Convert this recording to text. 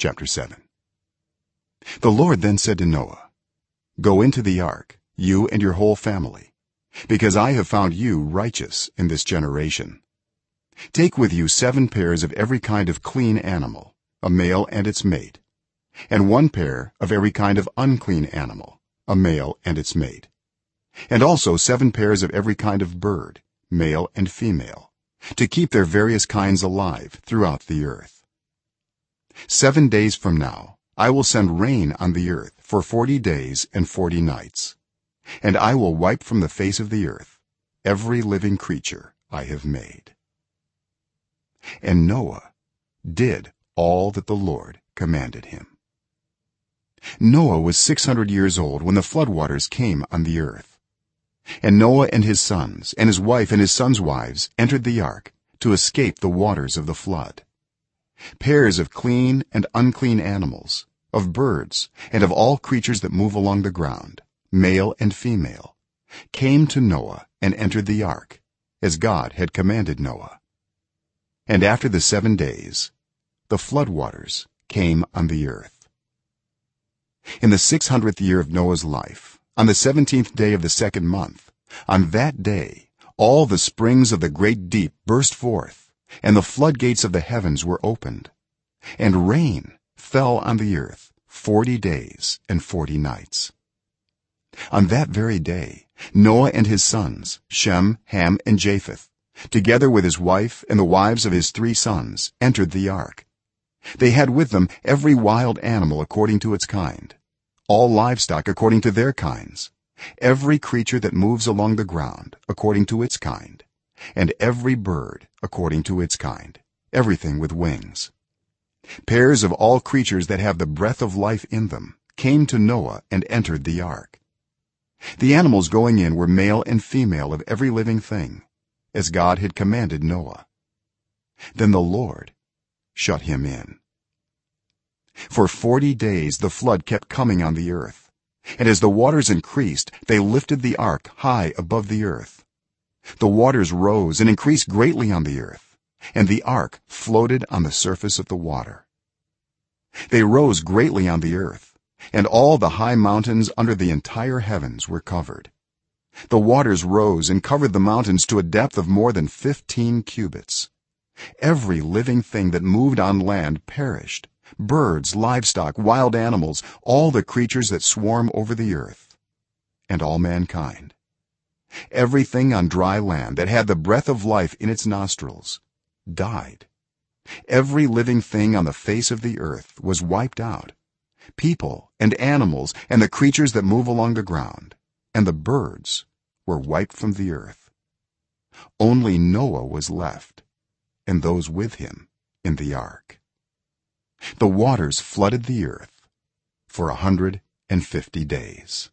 chapter 7 the lord then said to noah go into the ark you and your whole family because i have found you righteous in this generation. Take with you 7 pairs of every kind of clean animal a male and its mate and one pair of every kind of unclean animal a male and its mate and also 7 pairs of every kind of bird male and female to keep their various kinds alive throughout the earth 7 days from now i will send rain on the earth for 40 days and 40 nights. And i will wipe from the face of the earth every living creature i have made. And noah did all that the lord commanded him. Noah was 600 years old when the flood waters came on the earth. And noah and his sons and his wife and his sons wives entered the ark to escape the waters of the flood pairs of clean and unclean animals of birds and of all creatures that move along the ground male and female came to noah and entered the ark as god had commanded noah. And after the 7 days the flood waters came on the earth. In the 600th year of noah's life on the 17th day of the second month on that day all the springs of the great deep burst forth and the floodgates of the heavens were opened and rain fell on the earth 40 days and 40 nights. On that very day noah and his sons shem ham and japheth together with his wife and the wives of his 3 sons entered the ark. They had with them every wild animal according to its kind all livestock according to their kinds every creature that moves along the ground according to its kind and every bird according to its kind everything with wings. Pairs of all creatures that have the breath of life in them came to noah and entered the ark. The animals going in were male and female of every living thing as god had commanded noah. Then the lord shut him in. For 40 days the flood kept coming on the earth and as the waters increased they lifted the ark high above the earth the waters rose and increased greatly on the earth and the ark floated on the surface of the water. They rose greatly on the earth and all the high mountains under the entire heavens were covered. The waters rose and covered the mountains to a depth of more than 15 cubits. Every living thing that moved on land perished. Birds livestock wild animals all the creatures that swarm over the earth and all mankind everything on dry land that had the breath of life in its nostrils died. Every living thing on the face of the earth was wiped out. People and animals and the creatures that move along the ground and the birds were wiped from the earth. Only noah was left and those with him in the ark. The waters flooded the earth for a 150 days